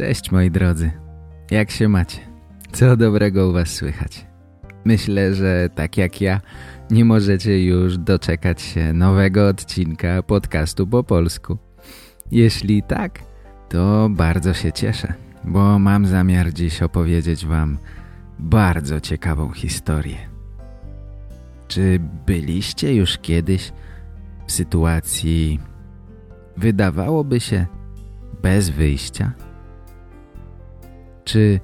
Cześć moi drodzy. Jak się macie? Co dobrego u was słychać? Myślę, że tak jak ja, nie możecie już doczekać się nowego odcinka podcastu po polsku. Jeśli tak, to bardzo się cieszę, bo mam zamiar dziś opowiedzieć wam bardzo ciekawą historię. Czy byliście już kiedyś w sytuacji wydawałoby się bez wyjścia? Czy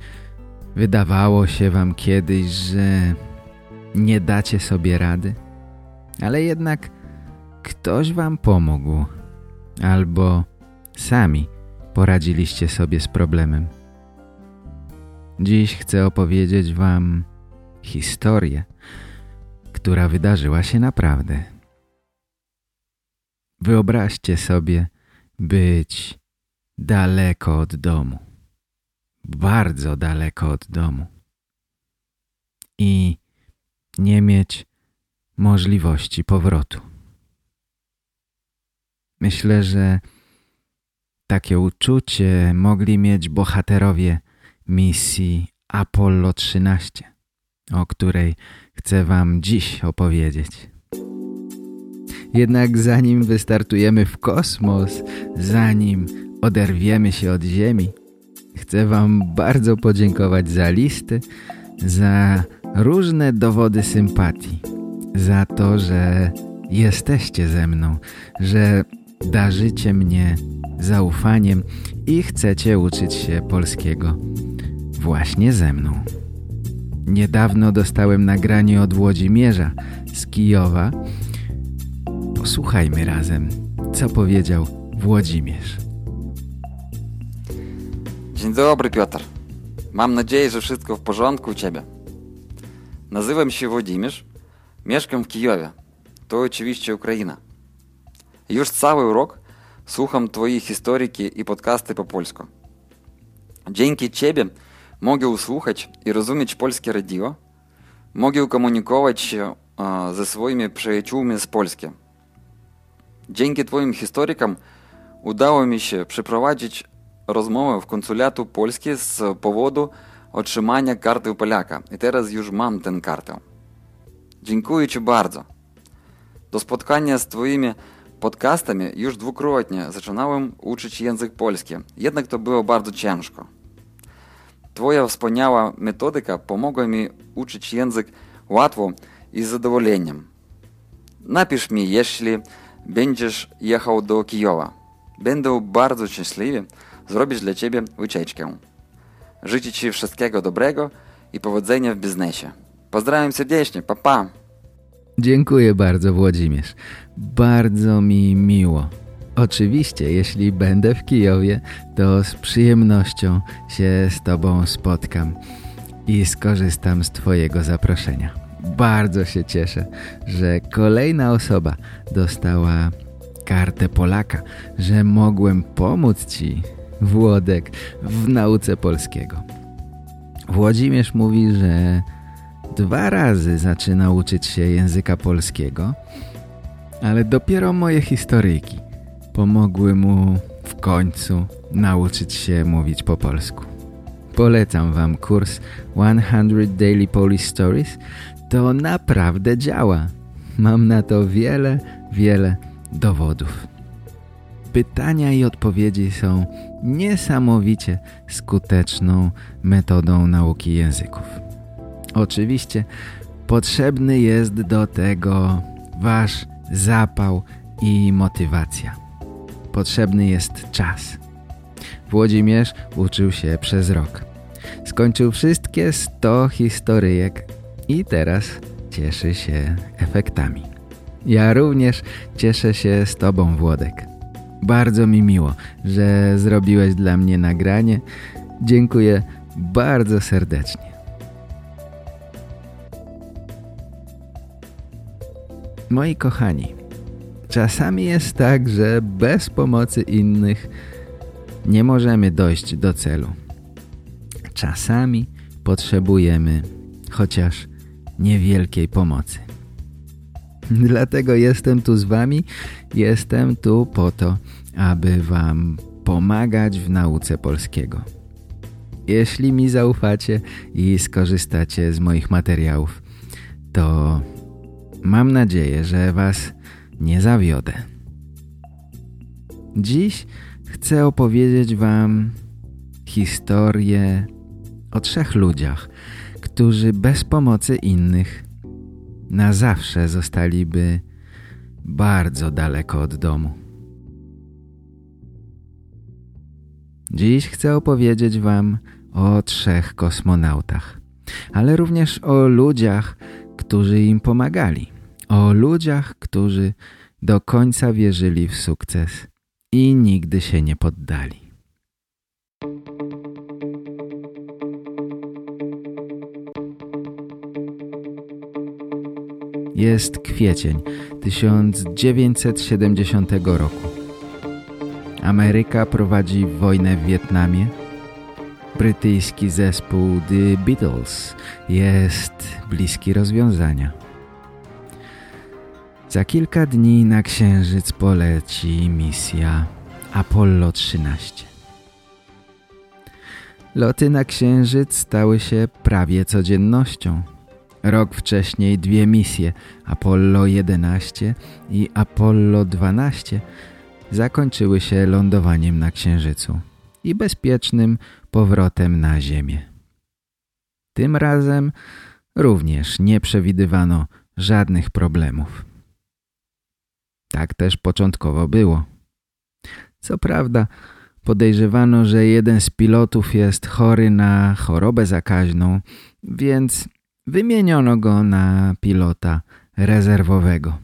wydawało się wam kiedyś, że nie dacie sobie rady? Ale jednak ktoś wam pomógł albo sami poradziliście sobie z problemem. Dziś chcę opowiedzieć wam historię, która wydarzyła się naprawdę. Wyobraźcie sobie być daleko od domu bardzo daleko od domu i nie mieć możliwości powrotu. Myślę, że takie uczucie mogli mieć bohaterowie misji Apollo 13, o której chcę wam dziś opowiedzieć. Jednak zanim wystartujemy w kosmos, zanim oderwiemy się od Ziemi, Chcę Wam bardzo podziękować za listy, za różne dowody sympatii, za to, że jesteście ze mną, że darzycie mnie zaufaniem i chcecie uczyć się polskiego właśnie ze mną. Niedawno dostałem nagranie od Włodzimierza z Kijowa. Posłuchajmy razem, co powiedział Włodzimierz. Dzień dobry, Piotr. Mam nadzieję, że wszystko w porządku u Ciebie. Nazywam się Włodzimierz, mieszkam w Kijowie. To oczywiście Ukraina. Już cały rok słucham Twoich historyki i podcasty po polsku. Dzięki Ciebie mogę usłuchać i rozumieć polskie radio, mogę komunikować się ze swoimi przyjaciółmi z Polski. Dzięki Twoim historykam udało mi się przeprowadzić rozmowę w konsulatu Polski z powodu otrzymania karty Polaka. I teraz już mam tę kartę. Dziękuję Ci bardzo. Do spotkania z Twoimi podcastami już dwukrotnie zaczynałem uczyć język polski. Jednak to było bardzo ciężko. Twoja wspaniała metodyka pomogła mi uczyć język łatwo i zadowoleniem. Napisz mi, jeśli będziesz jechał do Kijowa. Będę bardzo szczęśliwy, zrobić dla Ciebie wycieczkę. Życzę Ci wszystkiego dobrego i powodzenia w biznesie. Pozdrawiam serdecznie, papa. Pa. Dziękuję bardzo Włodzimierz. Bardzo mi miło. Oczywiście, jeśli będę w Kijowie, to z przyjemnością się z Tobą spotkam i skorzystam z Twojego zaproszenia. Bardzo się cieszę, że kolejna osoba dostała kartę Polaka, że mogłem pomóc Ci Włodek w nauce polskiego. Włodzimierz mówi, że dwa razy zaczyna uczyć się języka polskiego, ale dopiero moje historyjki pomogły mu w końcu nauczyć się mówić po polsku. Polecam wam kurs 100 Daily Polish Stories. To naprawdę działa. Mam na to wiele, wiele dowodów pytania i odpowiedzi są niesamowicie skuteczną metodą nauki języków. Oczywiście potrzebny jest do tego wasz zapał i motywacja. Potrzebny jest czas. Włodzimierz uczył się przez rok. Skończył wszystkie 100 historyjek i teraz cieszy się efektami. Ja również cieszę się z Tobą, Włodek. Bardzo mi miło, że zrobiłeś dla mnie nagranie Dziękuję bardzo serdecznie. Moi kochani, czasami jest tak, że bez pomocy innych nie możemy dojść do celu. Czasami potrzebujemy chociaż niewielkiej pomocy. Dlatego jestem tu z wami, jestem tu po to, aby wam pomagać w nauce polskiego. Jeśli mi zaufacie i skorzystacie z moich materiałów, to mam nadzieję, że was nie zawiodę. Dziś chcę opowiedzieć wam historię o trzech ludziach, którzy bez pomocy innych na zawsze zostaliby bardzo daleko od domu. Dziś chcę opowiedzieć wam o trzech kosmonautach, ale również o ludziach, którzy im pomagali. O ludziach, którzy do końca wierzyli w sukces i nigdy się nie poddali. Jest kwiecień 1970 roku. Ameryka prowadzi wojnę w Wietnamie. Brytyjski zespół The Beatles jest bliski rozwiązania. Za kilka dni na Księżyc poleci misja Apollo 13. Loty na Księżyc stały się prawie codziennością. Rok wcześniej dwie misje Apollo 11 i Apollo 12 zakończyły się lądowaniem na Księżycu i bezpiecznym powrotem na Ziemię. Tym razem również nie przewidywano żadnych problemów. Tak też początkowo było. Co prawda podejrzewano, że jeden z pilotów jest chory na chorobę zakaźną, więc wymieniono go na pilota rezerwowego.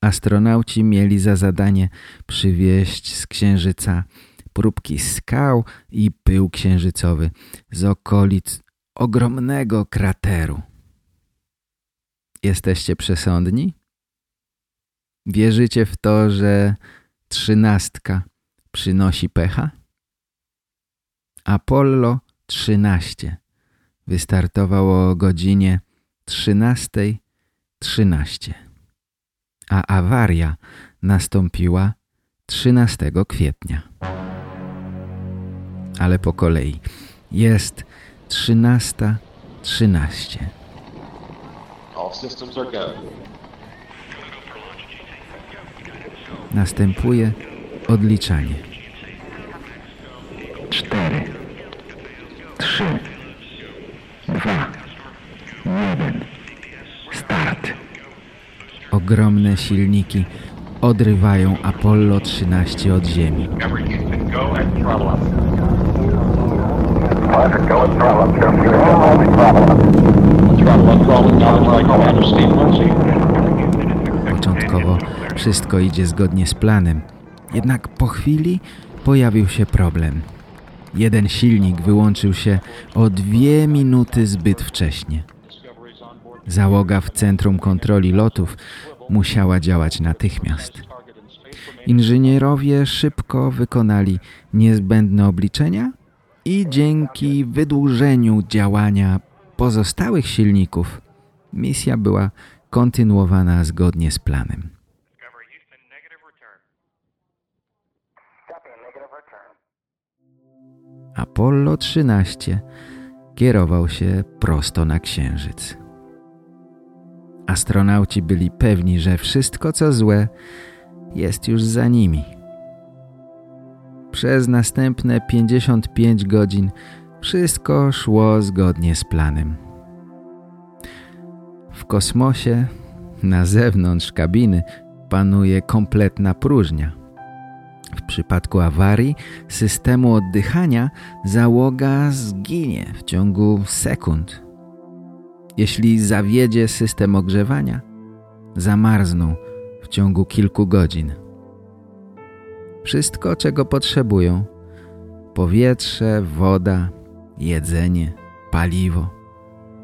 Astronauci mieli za zadanie przywieźć z Księżyca próbki skał i pył księżycowy z okolic ogromnego krateru. Jesteście przesądni? Wierzycie w to, że trzynastka przynosi pecha? Apollo 13 wystartował o godzinie 13.13. 13 a awaria nastąpiła 13 kwietnia. Ale po kolei. Jest 13.13. 13. Następuje odliczanie. Cztery, trzy, dwa, jeden. Start. Ogromne silniki odrywają Apollo 13 od Ziemi. Początkowo wszystko idzie zgodnie z planem, jednak po chwili pojawił się problem. Jeden silnik wyłączył się o dwie minuty zbyt wcześnie. Załoga w Centrum Kontroli Lotów musiała działać natychmiast. Inżynierowie szybko wykonali niezbędne obliczenia i dzięki wydłużeniu działania pozostałych silników misja była kontynuowana zgodnie z planem. Apollo 13 kierował się prosto na Księżyc. Astronauci byli pewni, że wszystko co złe jest już za nimi. Przez następne 55 godzin wszystko szło zgodnie z planem. W kosmosie, na zewnątrz kabiny, panuje kompletna próżnia. W przypadku awarii systemu oddychania załoga zginie w ciągu sekund. Jeśli zawiedzie system ogrzewania, zamarzną w ciągu kilku godzin. Wszystko, czego potrzebują, powietrze, woda, jedzenie, paliwo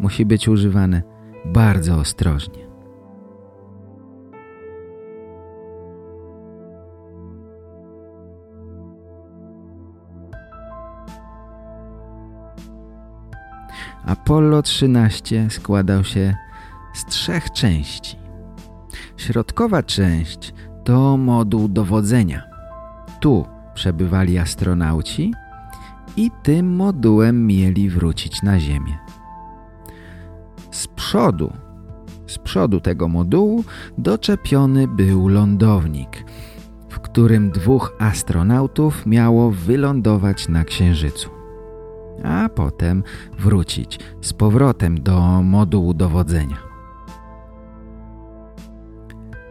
musi być używane bardzo ostrożnie. Apollo 13 składał się z trzech części. Środkowa część to moduł dowodzenia. Tu przebywali astronauci i tym modułem mieli wrócić na Ziemię. Z przodu, z przodu tego modułu doczepiony był lądownik, w którym dwóch astronautów miało wylądować na Księżycu a potem wrócić z powrotem do modułu dowodzenia.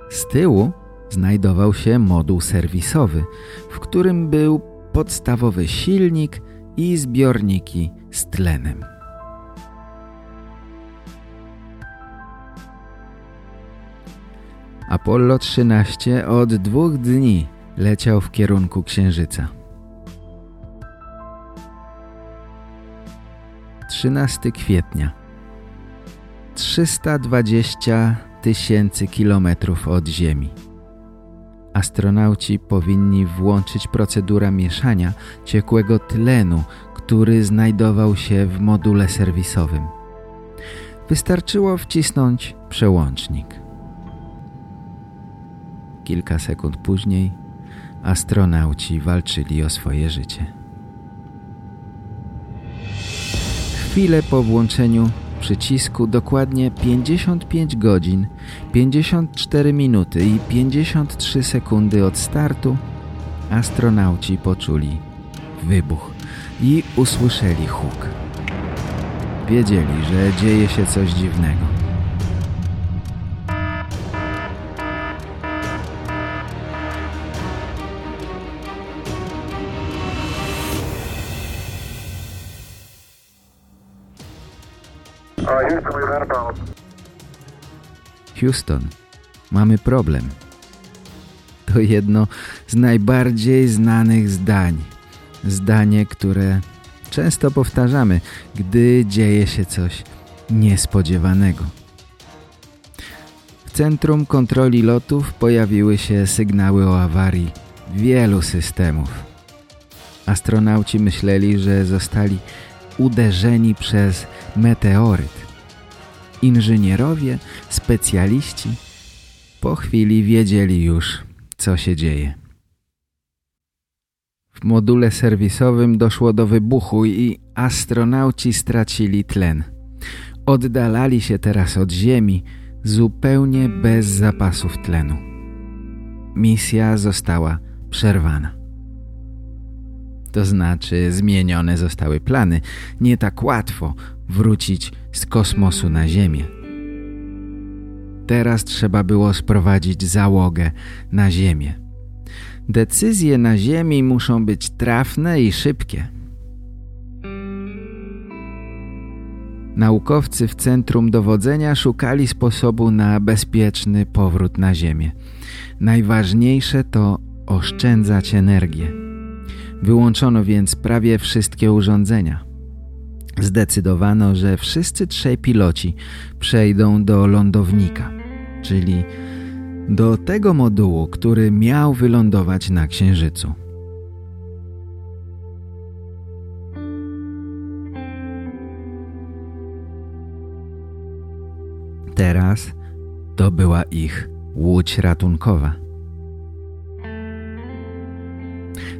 Z tyłu znajdował się moduł serwisowy, w którym był podstawowy silnik i zbiorniki z tlenem. Apollo 13 od dwóch dni leciał w kierunku Księżyca. 13 kwietnia 320 tysięcy kilometrów od Ziemi. Astronauci powinni włączyć procedurę mieszania ciekłego tlenu, który znajdował się w module serwisowym. Wystarczyło wcisnąć przełącznik. Kilka sekund później astronauci walczyli o swoje życie. Chwilę po włączeniu przycisku dokładnie 55 godzin, 54 minuty i 53 sekundy od startu astronauci poczuli wybuch i usłyszeli huk. Wiedzieli, że dzieje się coś dziwnego. Houston, mamy problem. To jedno z najbardziej znanych zdań. Zdanie, które często powtarzamy, gdy dzieje się coś niespodziewanego. W Centrum Kontroli Lotów pojawiły się sygnały o awarii wielu systemów. Astronauci myśleli, że zostali uderzeni przez meteoryt. Inżynierowie, specjaliści po chwili wiedzieli już, co się dzieje. W module serwisowym doszło do wybuchu i astronauci stracili tlen. Oddalali się teraz od Ziemi zupełnie bez zapasów tlenu. Misja została przerwana. To znaczy zmienione zostały plany. Nie tak łatwo wrócić z kosmosu na Ziemię. Teraz trzeba było sprowadzić załogę na Ziemię. Decyzje na Ziemi muszą być trafne i szybkie. Naukowcy w centrum dowodzenia szukali sposobu na bezpieczny powrót na Ziemię. Najważniejsze to oszczędzać energię. Wyłączono więc prawie wszystkie urządzenia. Zdecydowano, że wszyscy trzej piloci przejdą do lądownika, czyli do tego modułu, który miał wylądować na Księżycu. Teraz to była ich łódź ratunkowa.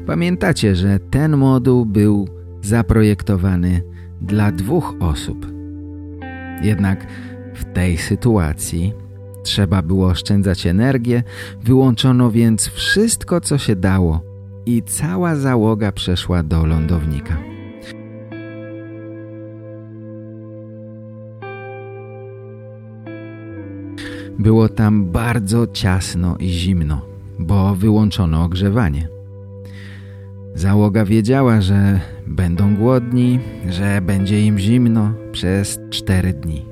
Pamiętacie, że ten moduł był zaprojektowany dla dwóch osób. Jednak w tej sytuacji trzeba było oszczędzać energię, wyłączono więc wszystko, co się dało i cała załoga przeszła do lądownika. Było tam bardzo ciasno i zimno, bo wyłączono ogrzewanie. Załoga wiedziała, że będą głodni, że będzie im zimno przez cztery dni.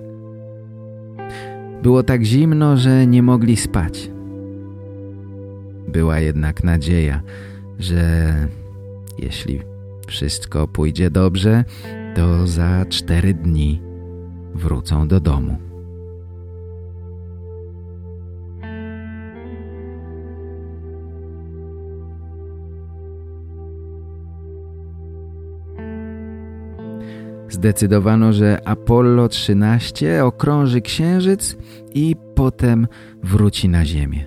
Było tak zimno, że nie mogli spać. Była jednak nadzieja, że jeśli wszystko pójdzie dobrze, to za cztery dni wrócą do domu. Zdecydowano, że Apollo 13 okrąży Księżyc i potem wróci na Ziemię.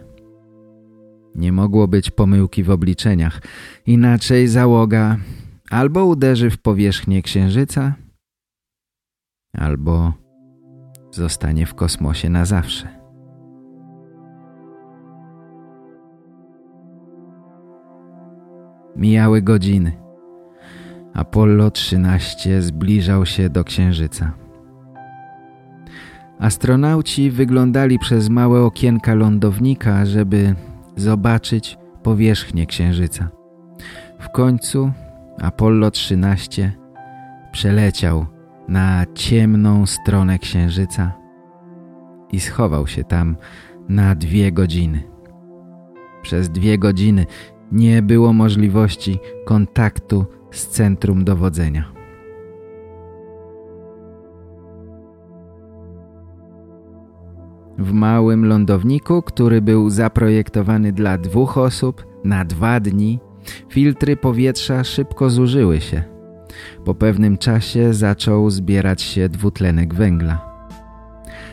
Nie mogło być pomyłki w obliczeniach, inaczej załoga albo uderzy w powierzchnię Księżyca, albo zostanie w kosmosie na zawsze. Mijały godziny. Apollo 13 zbliżał się do Księżyca. Astronauci wyglądali przez małe okienka lądownika, żeby zobaczyć powierzchnię Księżyca. W końcu Apollo 13 przeleciał na ciemną stronę Księżyca i schował się tam na dwie godziny. Przez dwie godziny nie było możliwości kontaktu z centrum dowodzenia. W małym lądowniku, który był zaprojektowany dla dwóch osób na dwa dni, filtry powietrza szybko zużyły się. Po pewnym czasie zaczął zbierać się dwutlenek węgla.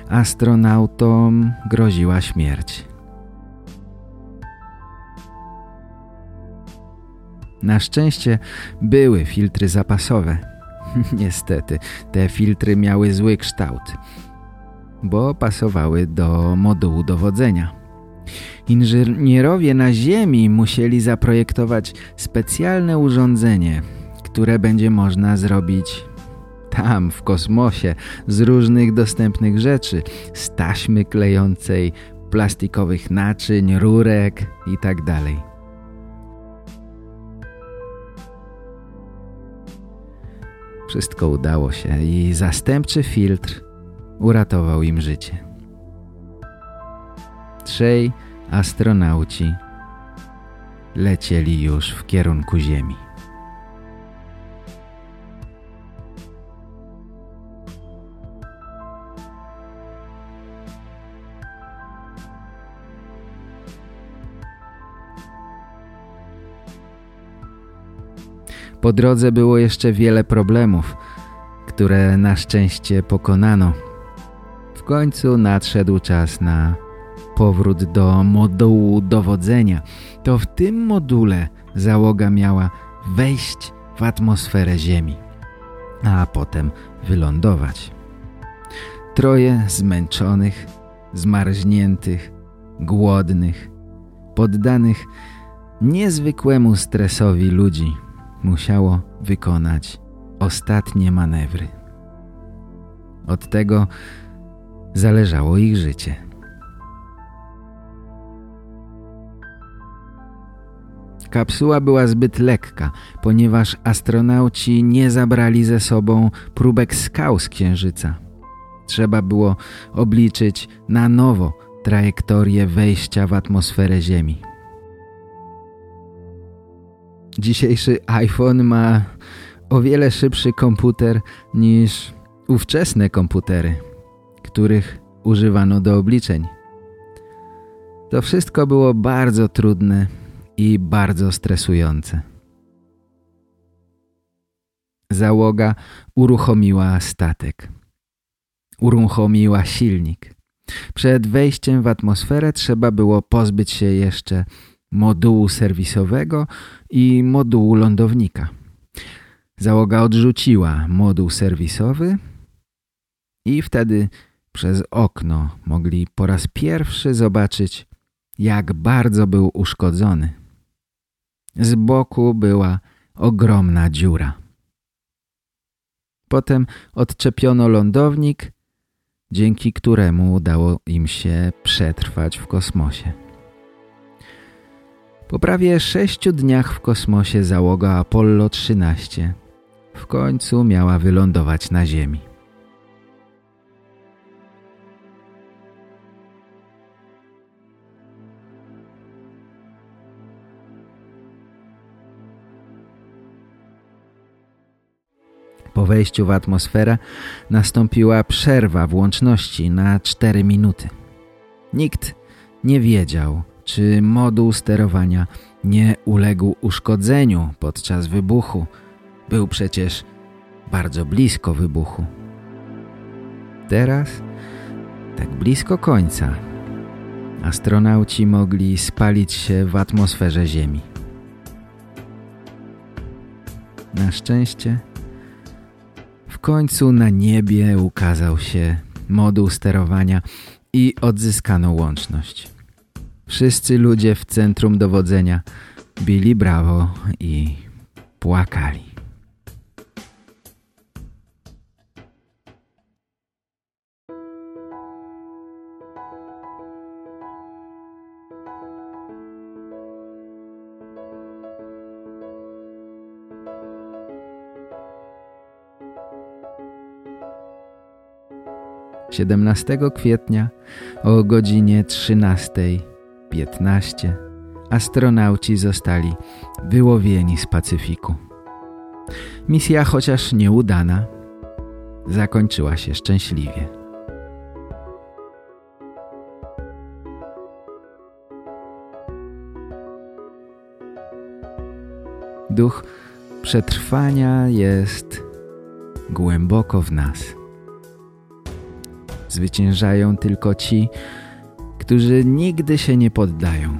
Astronautom groziła śmierć. Na szczęście były filtry zapasowe. Niestety, te filtry miały zły kształt, bo pasowały do modułu dowodzenia. Inżynierowie na Ziemi musieli zaprojektować specjalne urządzenie, które będzie można zrobić tam, w kosmosie, z różnych dostępnych rzeczy, z taśmy klejącej, plastikowych naczyń, rurek itd. Wszystko udało się i zastępczy filtr uratował im życie. Trzej astronauci lecieli już w kierunku Ziemi. Po drodze było jeszcze wiele problemów, które na szczęście pokonano. W końcu nadszedł czas na powrót do modułu dowodzenia. To w tym module załoga miała wejść w atmosferę Ziemi, a potem wylądować. Troje zmęczonych, zmarzniętych, głodnych, poddanych niezwykłemu stresowi ludzi musiało wykonać ostatnie manewry. Od tego zależało ich życie. Kapsuła była zbyt lekka, ponieważ astronauci nie zabrali ze sobą próbek skał z Księżyca. Trzeba było obliczyć na nowo trajektorię wejścia w atmosferę Ziemi. Dzisiejszy iPhone ma o wiele szybszy komputer niż ówczesne komputery, których używano do obliczeń. To wszystko było bardzo trudne i bardzo stresujące. Załoga uruchomiła statek. Uruchomiła silnik. Przed wejściem w atmosferę trzeba było pozbyć się jeszcze modułu serwisowego i modułu lądownika. Załoga odrzuciła moduł serwisowy i wtedy przez okno mogli po raz pierwszy zobaczyć, jak bardzo był uszkodzony. Z boku była ogromna dziura. Potem odczepiono lądownik, dzięki któremu udało im się przetrwać w kosmosie. Po prawie sześciu dniach w kosmosie załoga Apollo 13 w końcu miała wylądować na Ziemi. Po wejściu w atmosferę nastąpiła przerwa w łączności na 4 minuty. Nikt nie wiedział, czy moduł sterowania nie uległ uszkodzeniu podczas wybuchu. Był przecież bardzo blisko wybuchu. Teraz, tak blisko końca, astronauci mogli spalić się w atmosferze Ziemi. Na szczęście w końcu na niebie ukazał się moduł sterowania i odzyskano łączność. Wszyscy ludzie w centrum dowodzenia bili brawo i płakali. 17 kwietnia o godzinie 13.15 astronauci zostali wyłowieni z Pacyfiku. Misja, chociaż nieudana, zakończyła się szczęśliwie. Duch przetrwania jest głęboko w nas zwyciężają tylko ci, którzy nigdy się nie poddają.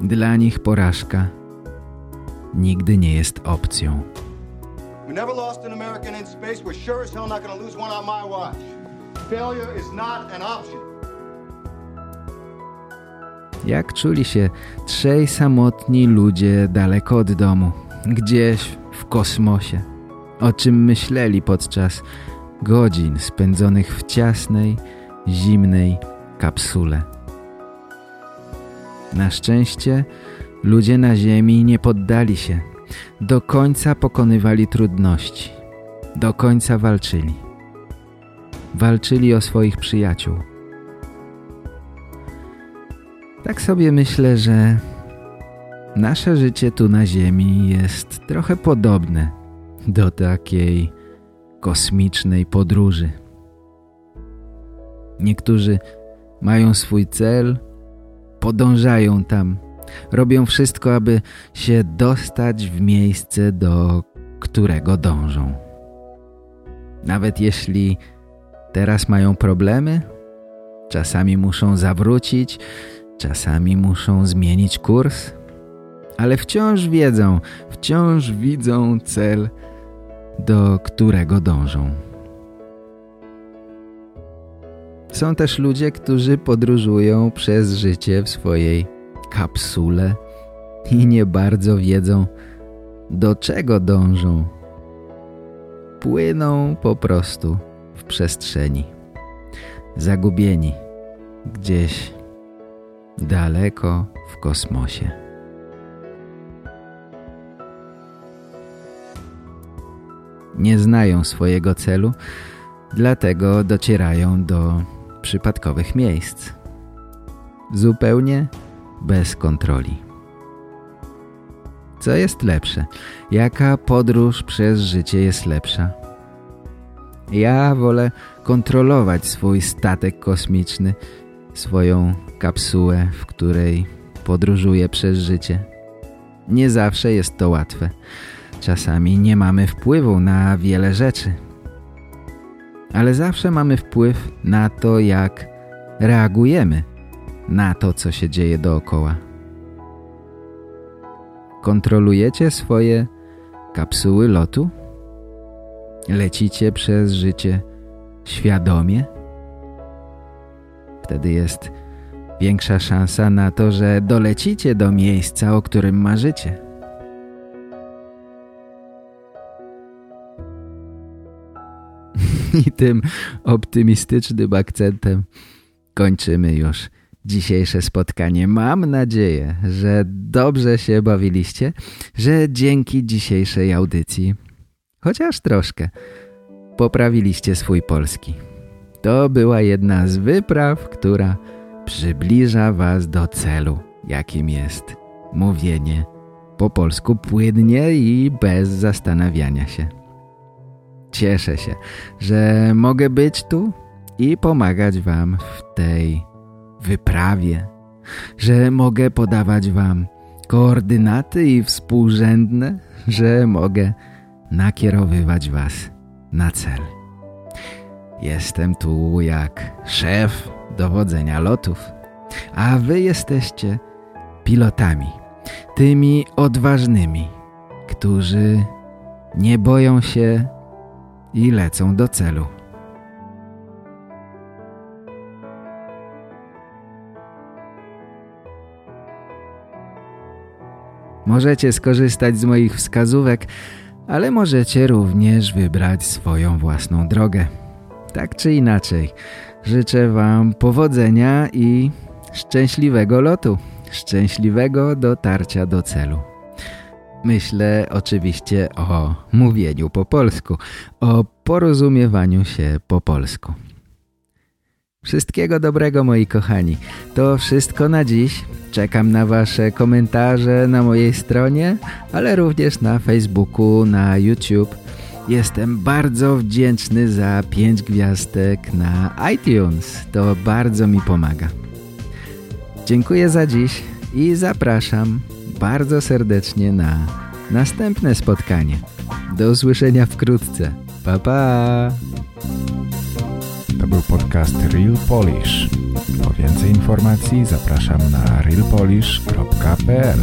Dla nich porażka nigdy nie jest opcją. We never lost an American in space. We're sure as hell not going to lose one on my watch. Failure is not an option. Jak czuli się trzej samotni ludzie daleko od domu, gdzieś w kosmosie? O czym myśleli podczas godzin spędzonych w ciasnej, zimnej kapsule. Na szczęście ludzie na ziemi nie poddali się. Do końca pokonywali trudności. Do końca walczyli. Walczyli o swoich przyjaciół. Tak sobie myślę, że nasze życie tu na ziemi jest trochę podobne do takiej kosmicznej podróży. Niektórzy mają swój cel, podążają tam, robią wszystko, aby się dostać w miejsce, do którego dążą. Nawet jeśli teraz mają problemy, czasami muszą zawrócić, czasami muszą zmienić kurs, ale wciąż wiedzą, wciąż widzą cel, do którego dążą. Są też ludzie, którzy podróżują przez życie w swojej kapsule i nie bardzo wiedzą, do czego dążą. Płyną po prostu w przestrzeni, zagubieni gdzieś daleko w kosmosie. nie znają swojego celu, dlatego docierają do przypadkowych miejsc. Zupełnie bez kontroli. Co jest lepsze? Jaka podróż przez życie jest lepsza? Ja wolę kontrolować swój statek kosmiczny, swoją kapsułę, w której podróżuję przez życie. Nie zawsze jest to łatwe. Czasami nie mamy wpływu na wiele rzeczy. Ale zawsze mamy wpływ na to, jak reagujemy na to, co się dzieje dookoła. Kontrolujecie swoje kapsuły lotu? Lecicie przez życie świadomie? Wtedy jest większa szansa na to, że dolecicie do miejsca, o którym marzycie. I tym optymistycznym akcentem kończymy już dzisiejsze spotkanie. Mam nadzieję, że dobrze się bawiliście, że dzięki dzisiejszej audycji, chociaż troszkę, poprawiliście swój polski. To była jedna z wypraw, która przybliża was do celu, jakim jest mówienie po polsku płynnie i bez zastanawiania się. Cieszę się, że mogę być tu i pomagać wam w tej wyprawie, że mogę podawać wam koordynaty i współrzędne, że mogę nakierowywać was na cel. Jestem tu jak szef dowodzenia lotów, a wy jesteście pilotami, tymi odważnymi, którzy nie boją się i lecą do celu. Możecie skorzystać z moich wskazówek, ale możecie również wybrać swoją własną drogę. Tak czy inaczej, życzę Wam powodzenia i szczęśliwego lotu, szczęśliwego dotarcia do celu. Myślę oczywiście o mówieniu po polsku, o porozumiewaniu się po polsku. Wszystkiego dobrego moi kochani. To wszystko na dziś. Czekam na wasze komentarze na mojej stronie, ale również na Facebooku, na YouTube. Jestem bardzo wdzięczny za 5 gwiazdek na iTunes. To bardzo mi pomaga. Dziękuję za dziś i zapraszam bardzo serdecznie na następne spotkanie. Do usłyszenia wkrótce. Pa, pa! To był podcast Real Polish. Po więcej informacji zapraszam na realpolish.pl